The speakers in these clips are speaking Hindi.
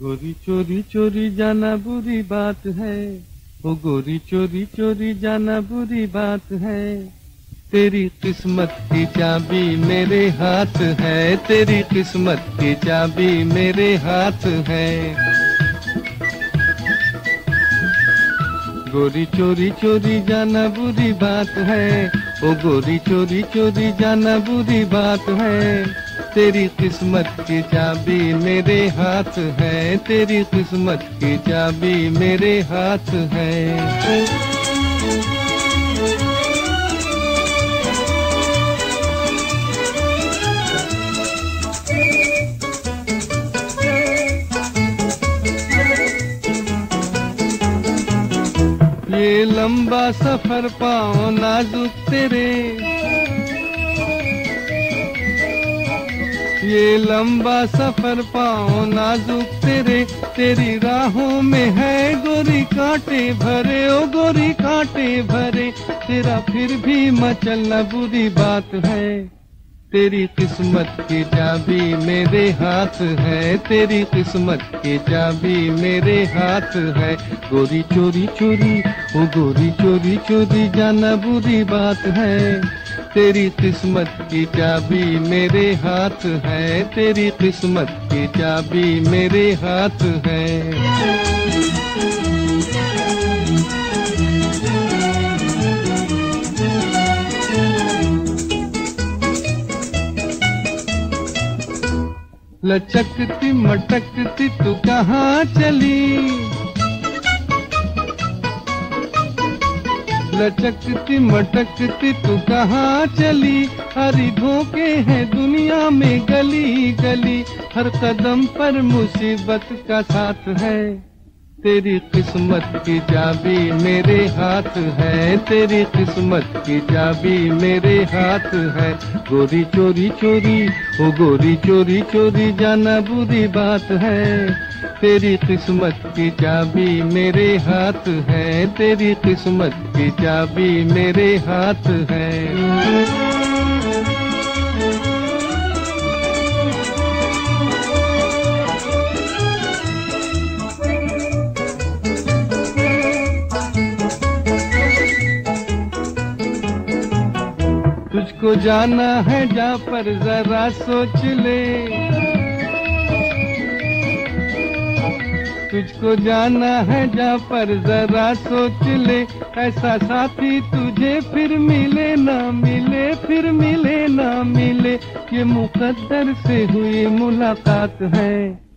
गोरी चोरी चोरी जाना बुरी बात है। ओ गोरी चोरी चोरी जाना बुरी बात है। तेरी किस्मत की चाबी मेरे हाथ है। तेरी किस्मत की चाबी मेरे हाथ है। गोरी चोरी चोरी जाना बुरी बात है। ओ गोरी चोरी चोरी जाना बुरी बात है। तेरी किस्मत की चाबी मेरे हाथ है। तेरी किस्मत की चाबी मेरे हाथ है। लंबा सफ़र पाओ नाजुक तेरे। ये लंबा सफ़र पाओ नाजुक तेरे। तेरी राहों में है गोरी कांटे भरे, ओ गोरी कांटे भरे। तेरा फिर भी मचलना बुरी बात है। तेरी किस्मत की चाबी मेरे हाथ है, तेरी किस्मत की चाबी मेरे हाथ है। गोरी चोरी चोरी, ओ गोरी चोरी चोरी, जाना बुरी बात है। तेरी किस्मत की चाबी मेरे हाथ है, तेरी किस्मत की चाबी मेरे हाथ है। लचकती मटकती तू कहाँ चली? लचकती मटकती तू कहाँ चली? हरी धोखे है दुनिया में गली गली हर कदम पर मुसीबत का साथ है। तेरी किस्मत की चाबी मेरे हाथ है, तेरी किस्मत की चाबी मेरे हाथ है। गोरी चोरी चोरी, ओ गोरी चोरी चोरी, जाना बुरी बात है। तेरी किस्मत की चाबी मेरे हाथ है, तेरी किस्मत की चाबी मेरे हाथ है। तुझको जाना है जा पर जरा सोच ले। तुझको जाना है जा पर जरा सोच ले। ऐसा साथी तुझे फिर मिले ना मिले, फिर मिले ना मिले। ये मुकद्दर से हुई मुलाकात है।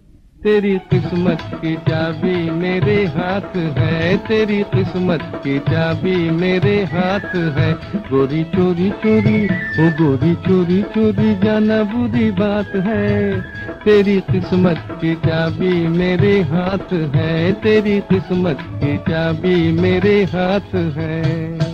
तेरी किस्मत की चाबी मेरे हाथ है, तेरी किस्मत की चाबी मेरे हाथ है। गोरी चोरी चोरी, ओ गोरी चोरी चोरी, जाना बुरी बात है। तेरी किस्मत की चाबी मेरे हाथ है, तेरी किस्मत की चाबी मेरे हाथ है।